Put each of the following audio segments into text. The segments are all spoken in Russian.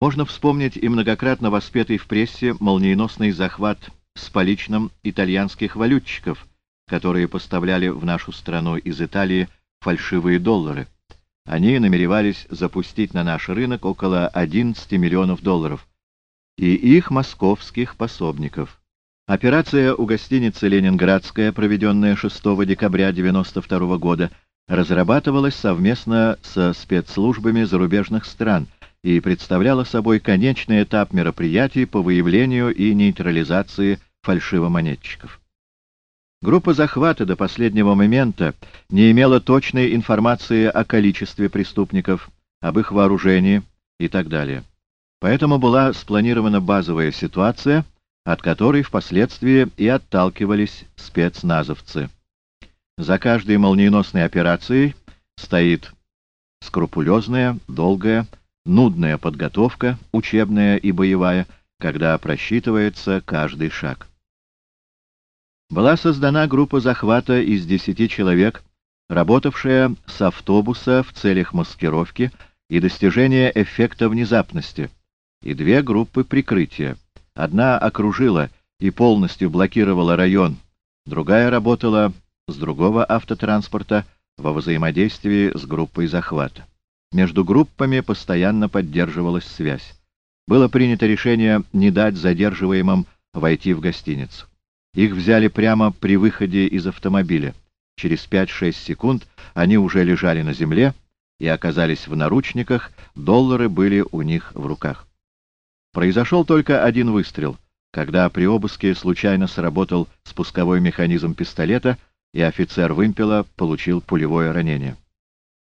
Можно вспомнить и многократно воспетый в прессе молниеносный захват с поличным итальянских валютчиков, которые поставляли в нашу страну из Италии фальшивые доллары. Они намеревались запустить на наш рынок около 11 миллионов долларов, и их московских пособников. Операция у гостиницы «Ленинградская», проведенная 6 декабря 1992 года, разрабатывалась совместно со спецслужбами зарубежных стран – и представляла собой конечный этап мероприятий по выявлению и нейтрализации фальшивомонетчиков. Группа захвата до последнего момента не имела точной информации о количестве преступников, об их вооружении и так далее. Поэтому была спланирована базовая ситуация, от которой впоследствии и отталкивались спецназовцы. За каждой молниеносной операцией стоит скрупулезная, долгая, нудная подготовка, учебная и боевая, когда просчитывается каждый шаг. Была создана группа захвата из десяти человек, работавшая с автобуса в целях маскировки и достижения эффекта внезапности, и две группы прикрытия. Одна окружила и полностью блокировала район, другая работала с другого автотранспорта во взаимодействии с группой захвата. Между группами постоянно поддерживалась связь. Было принято решение не дать задерживаемым войти в гостиницу. Их взяли прямо при выходе из автомобиля. Через 5-6 секунд они уже лежали на земле и оказались в наручниках, доллары были у них в руках. Произошел только один выстрел, когда при обыске случайно сработал спусковой механизм пистолета, и офицер вымпела получил пулевое ранение.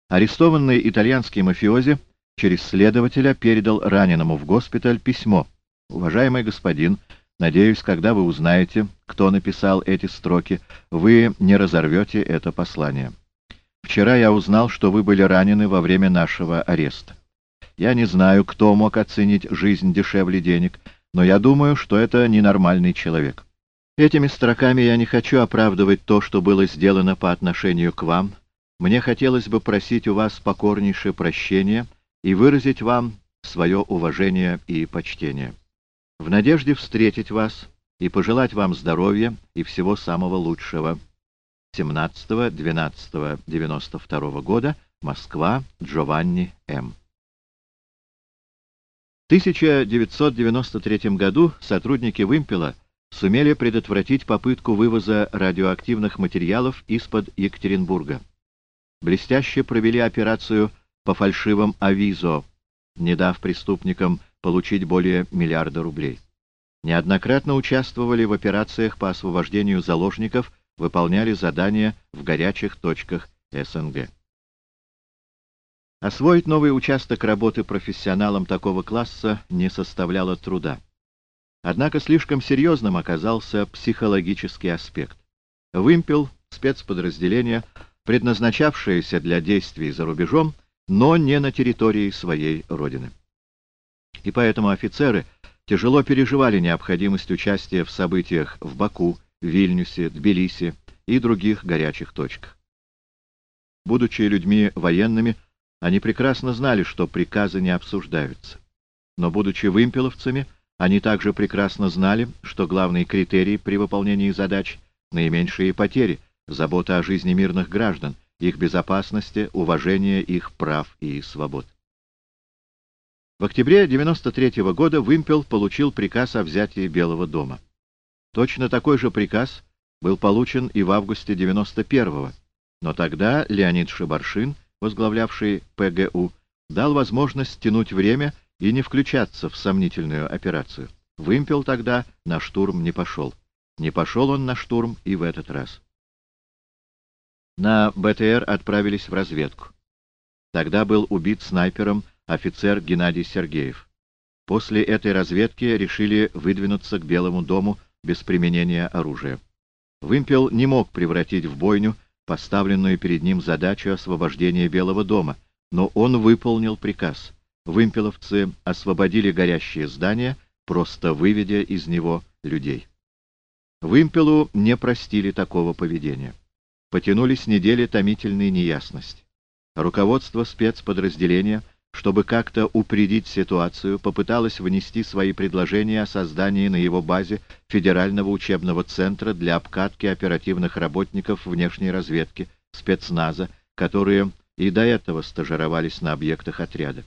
Арестованный итальянский мафиози через следователя передал раненому в госпиталь письмо. «Уважаемый господин, надеюсь, когда вы узнаете, кто написал эти строки, вы не разорвете это послание. Вчера я узнал, что вы были ранены во время нашего ареста. Я не знаю, кто мог оценить жизнь дешевле денег, но я думаю, что это ненормальный человек. Этими строками я не хочу оправдывать то, что было сделано по отношению к вам, мне хотелось бы просить у вас покорнейшее прощения и выразить вам свое уважение и почтение. В надежде встретить вас и пожелать вам здоровья и всего самого лучшего. 17-12-92 года, Москва, Джованни М. В 1993 году сотрудники «Вымпела» сумели предотвратить попытку вывоза радиоактивных материалов из-под Екатеринбурга блестяще провели операцию по фальшивым авизо, не дав преступникам получить более миллиарда рублей. Неоднократно участвовали в операциях по освобождению заложников, выполняли задания в горячих точках СНГ. Освоить новый участок работы профессионалам такого класса не составляло труда. Однако слишком серьезным оказался психологический аспект. Вымпел, спецподразделение, предназначавшееся для действий за рубежом, но не на территории своей родины. И поэтому офицеры тяжело переживали необходимость участия в событиях в Баку, Вильнюсе, Тбилиси и других горячих точках. Будучи людьми военными, они прекрасно знали, что приказы не обсуждаются. Но, будучи вымпеловцами, они также прекрасно знали, что главный критерий при выполнении задач — наименьшие потери — забота о жизни мирных граждан, их безопасности, уважение их прав и свобод. В октябре 1993 -го года Вымпел получил приказ о взятии Белого дома. Точно такой же приказ был получен и в августе 91-го, но тогда Леонид Шибаршин, возглавлявший ПГУ, дал возможность тянуть время и не включаться в сомнительную операцию. Вымпел тогда на штурм не пошел. Не пошел он на штурм и в этот раз. На БТР отправились в разведку. Тогда был убит снайпером офицер Геннадий Сергеев. После этой разведки решили выдвинуться к Белому дому без применения оружия. Вымпел не мог превратить в бойню поставленную перед ним задачу освобождения Белого дома, но он выполнил приказ. Вымпеловцы освободили горящее здание, просто выведя из него людей. Вымпелу не простили такого поведения потянулись недели томительной неясности. Руководство спецподразделения чтобы как-то упредить ситуацию, попыталась внести свои предложения о создании на его базе Федерального учебного центра для обкатки оперативных работников внешней разведки, спецназа, которые и до этого стажировались на объектах отряда.